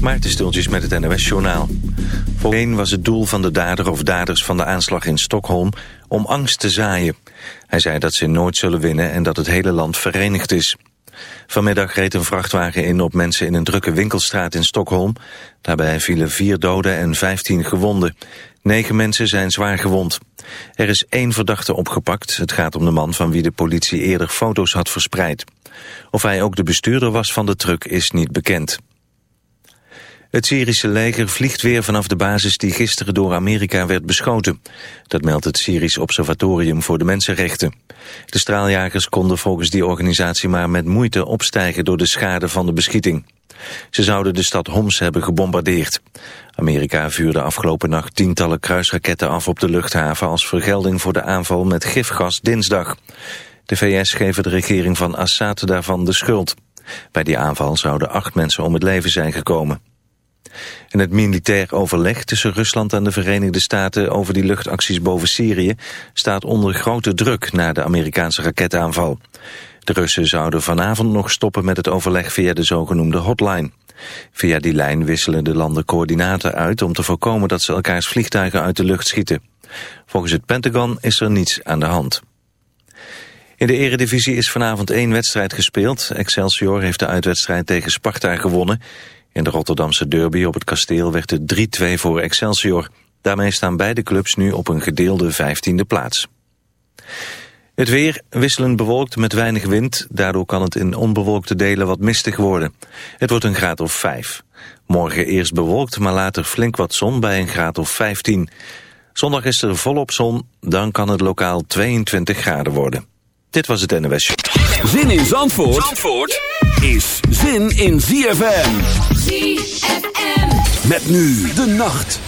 Maarten Stultjes met het NOS-journaal. Voorheen was het doel van de dader of daders van de aanslag in Stockholm om angst te zaaien. Hij zei dat ze nooit zullen winnen en dat het hele land verenigd is. Vanmiddag reed een vrachtwagen in op mensen in een drukke winkelstraat in Stockholm. Daarbij vielen vier doden en vijftien gewonden. Negen mensen zijn zwaar gewond. Er is één verdachte opgepakt. Het gaat om de man van wie de politie eerder foto's had verspreid. Of hij ook de bestuurder was van de truck is niet bekend. Het Syrische leger vliegt weer vanaf de basis die gisteren door Amerika werd beschoten. Dat meldt het Syrisch Observatorium voor de Mensenrechten. De straaljagers konden volgens die organisatie maar met moeite opstijgen door de schade van de beschieting. Ze zouden de stad Homs hebben gebombardeerd. Amerika vuurde afgelopen nacht tientallen kruisraketten af op de luchthaven als vergelding voor de aanval met gifgas dinsdag. De VS geven de regering van Assad daarvan de schuld. Bij die aanval zouden acht mensen om het leven zijn gekomen. En het militair overleg tussen Rusland en de Verenigde Staten over die luchtacties boven Syrië staat onder grote druk na de Amerikaanse raketaanval. De Russen zouden vanavond nog stoppen met het overleg via de zogenoemde hotline. Via die lijn wisselen de landen coördinaten uit om te voorkomen dat ze elkaars vliegtuigen uit de lucht schieten. Volgens het Pentagon is er niets aan de hand. In de eredivisie is vanavond één wedstrijd gespeeld. Excelsior heeft de uitwedstrijd tegen Sparta gewonnen. In de Rotterdamse derby op het kasteel werd het 3-2 voor Excelsior. Daarmee staan beide clubs nu op een gedeelde 15e plaats. Het weer wisselend bewolkt met weinig wind. Daardoor kan het in onbewolkte delen wat mistig worden. Het wordt een graad of 5. Morgen eerst bewolkt, maar later flink wat zon bij een graad of 15. Zondag is er volop zon, dan kan het lokaal 22 graden worden. Dit was het NWS. Zin in Zandvoort, Zandvoort is zin in ZFM. ZFM. Met nu de nacht.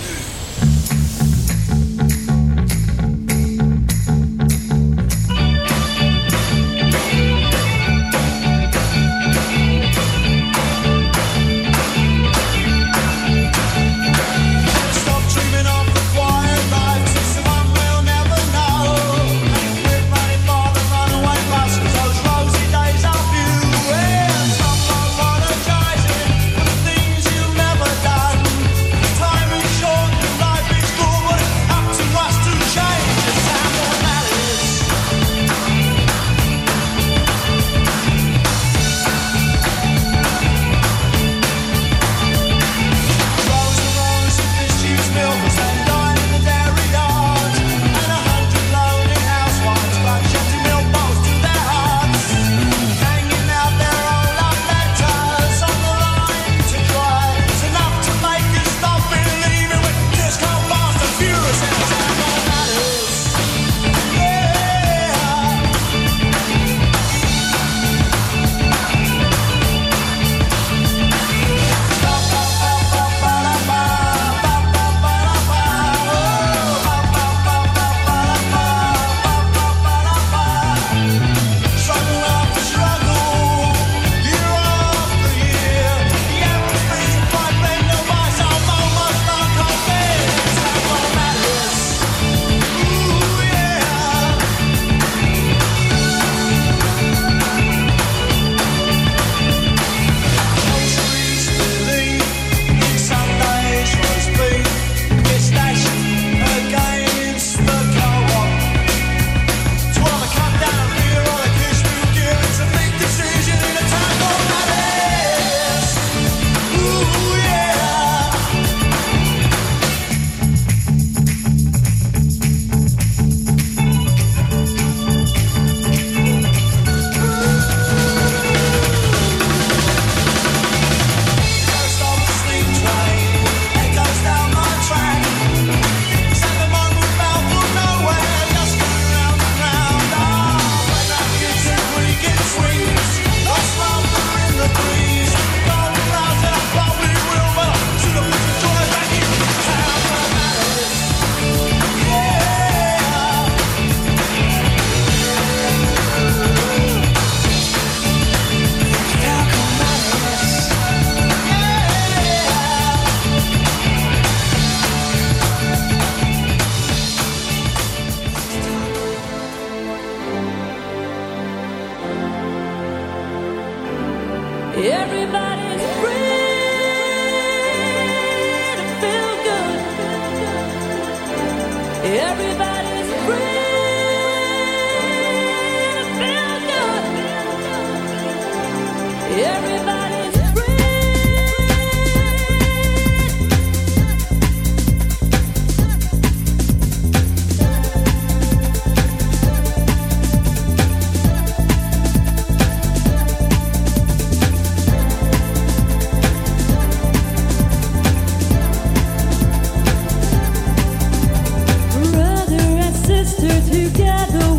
together.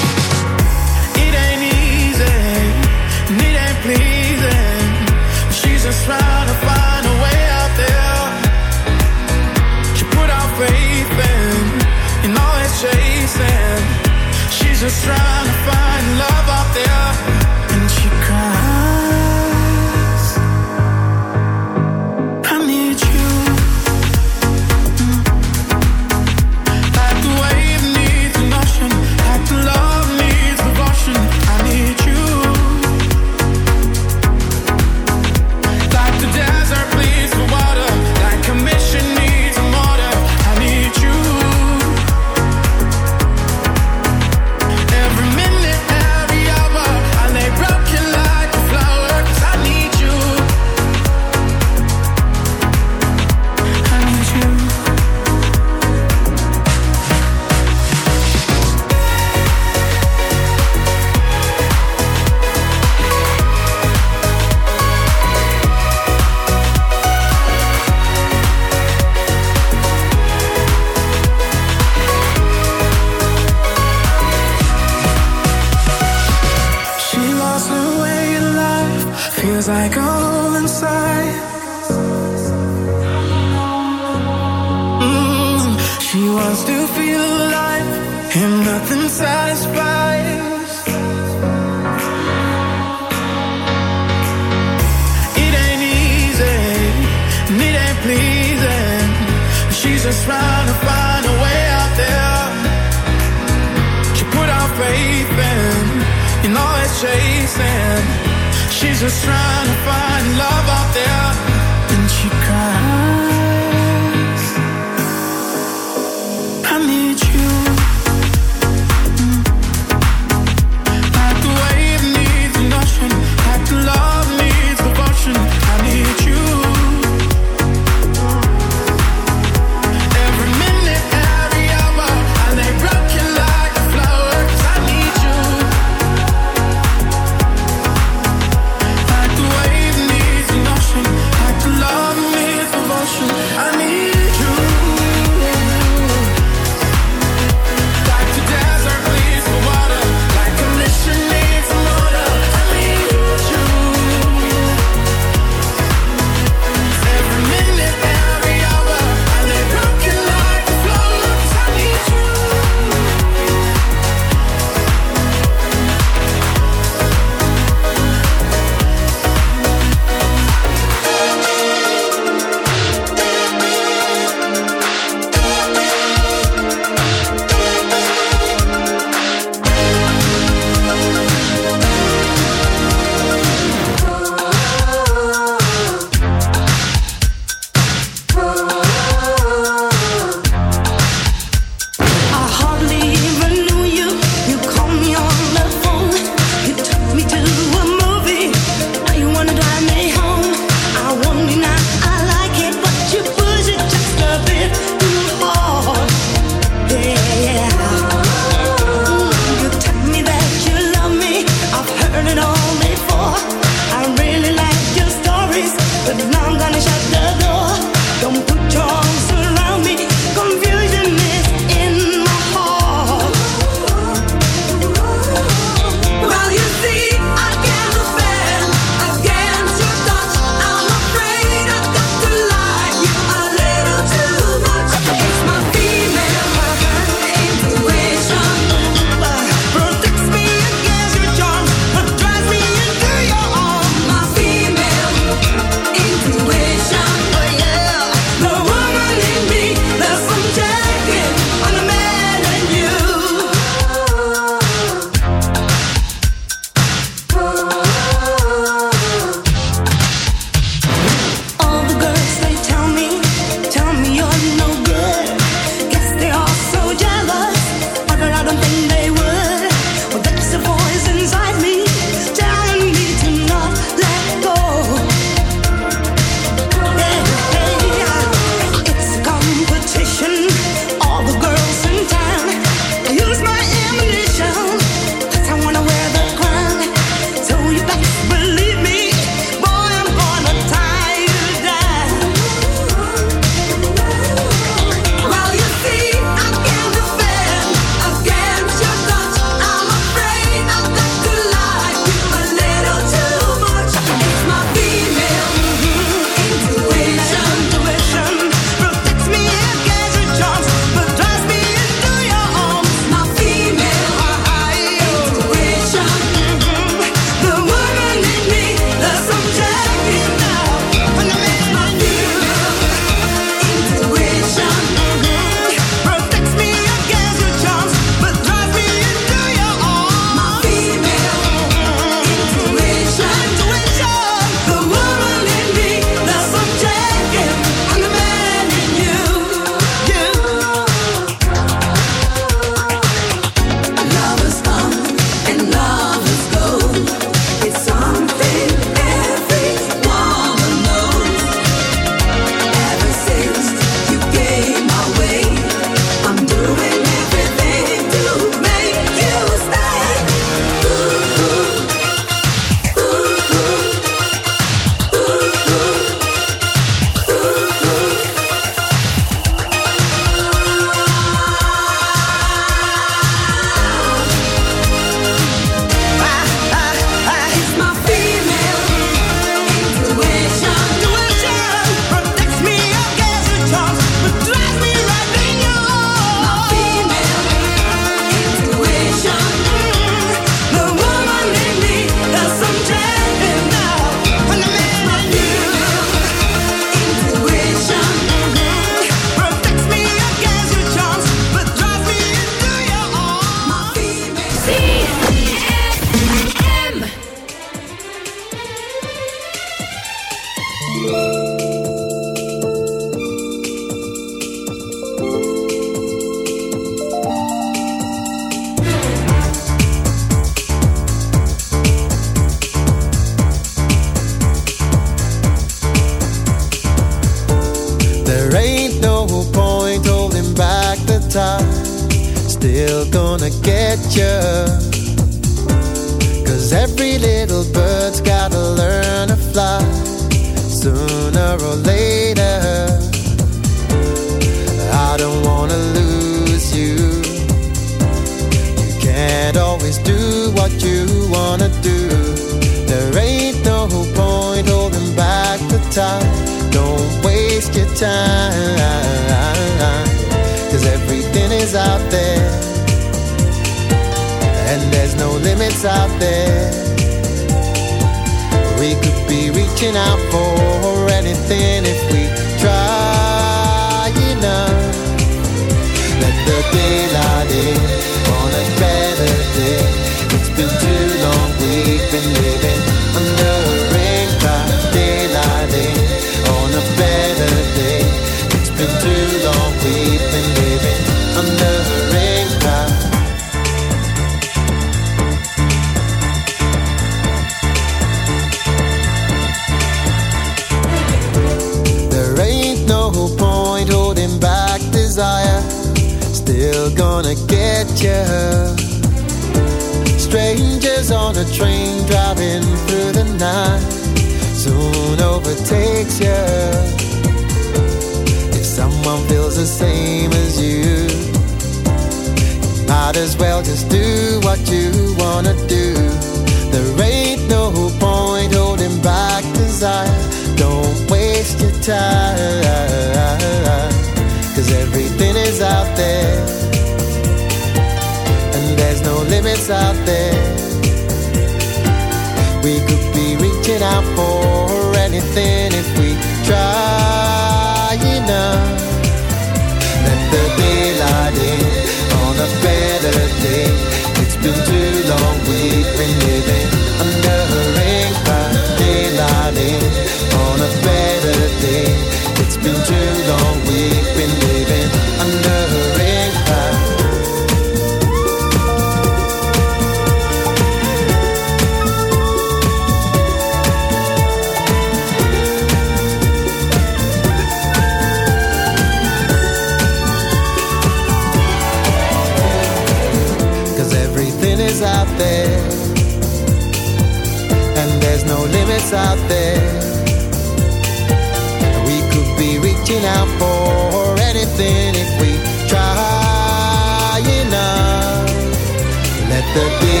the beat.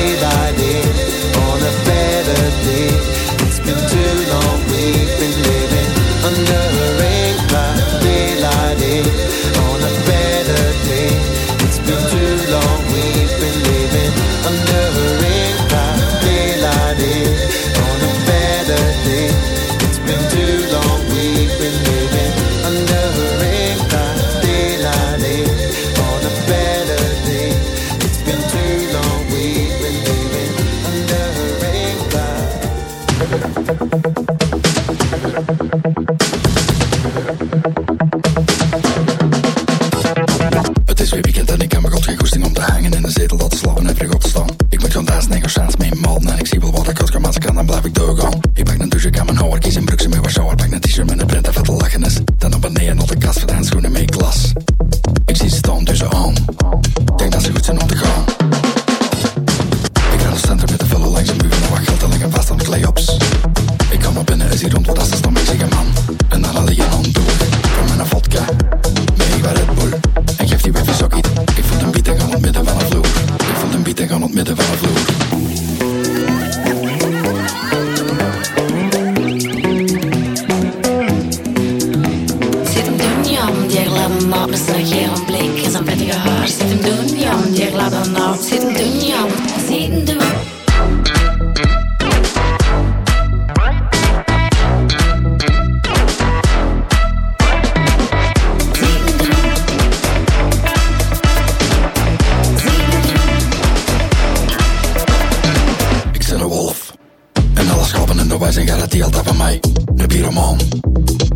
mij zijn garantie altijd van mij. De pyromaan.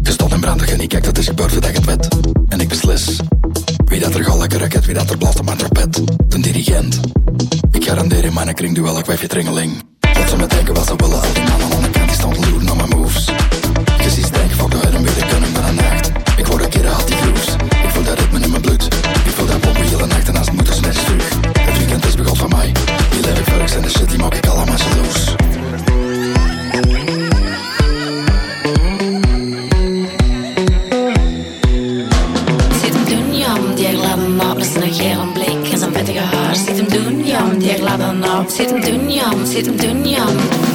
Gestopt en brandig en ik kijk dat is gebeurd voordat ik het wet. En ik beslis. Wie dat er gal lekker raket, wie dat er blaft op mijn trompet. De dirigent. Ik garandeer in mijn kring duel ik wijfje tringeling. Wat ze me denken wat ze willen, al die mannen aan de kant die stand loeren naar mijn moves. Je ziet denk fuck de heren, weer de kunnen met een nacht. Ik word een keer haat die grooves. Ik voel dat ritme in mijn bloed. Ik voel dat pompen hele nacht en naast het moet, is net terug. Het weekend is begot van mij. Die leef ik verks en de shit die maak ik allemaal jaloers. Ziet hem doen, jam, ziet hem doen, jam.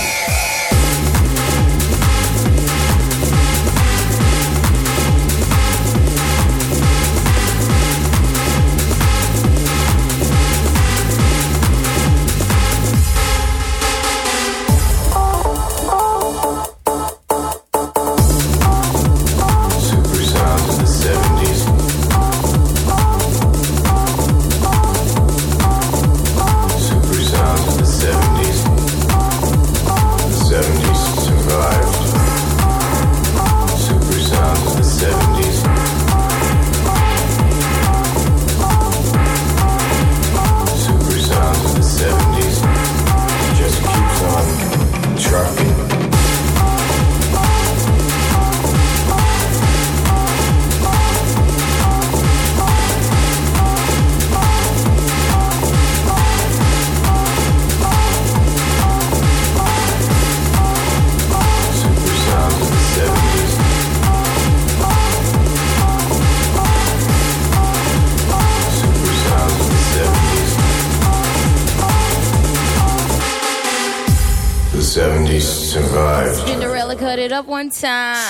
time.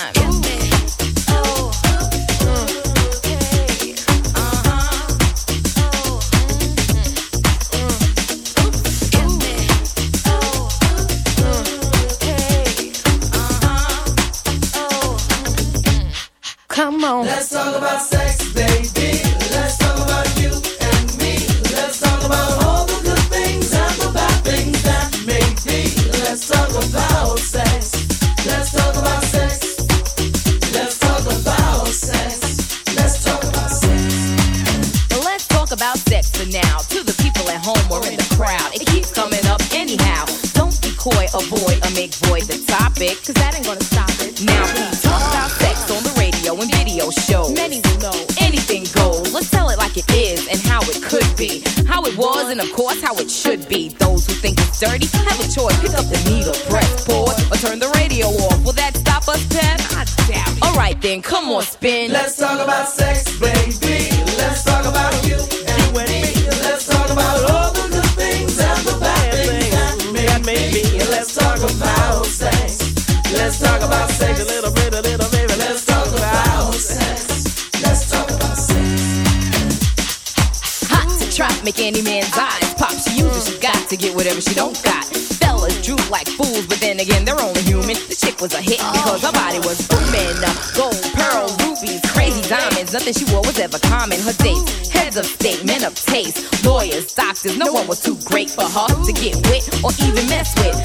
because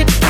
Magic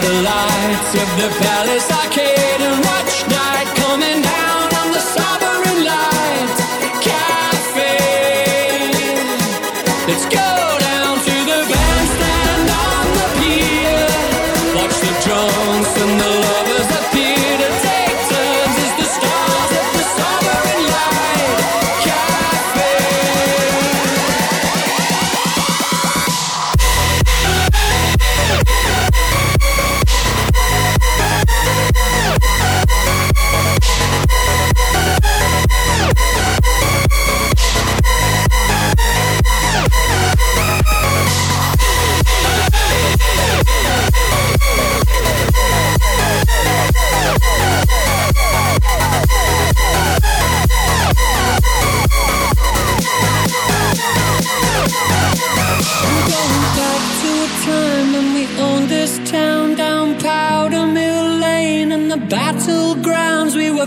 the lights of the Palace Arcade and watch night coming down on the Sovereign Cafe. Let's go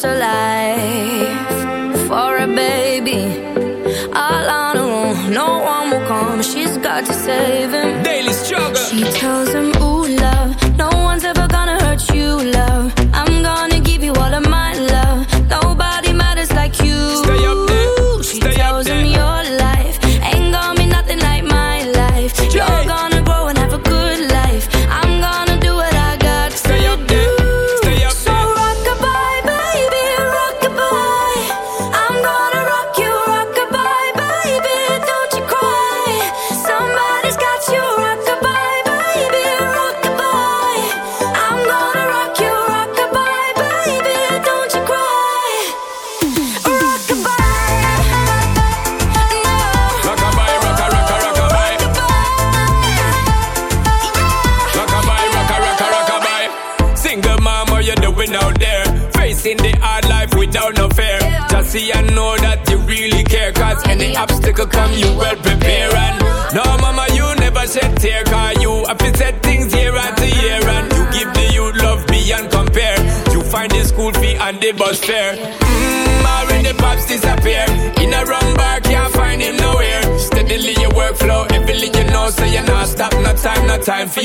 so.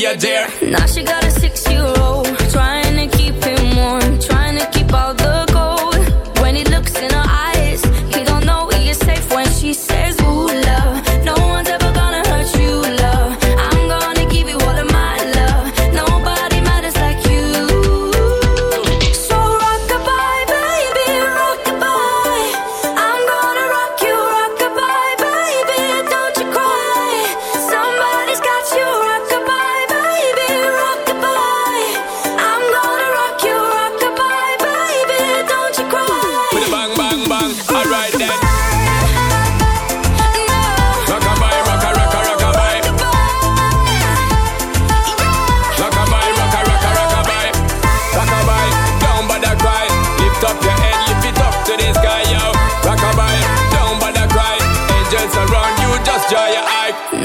you, dare.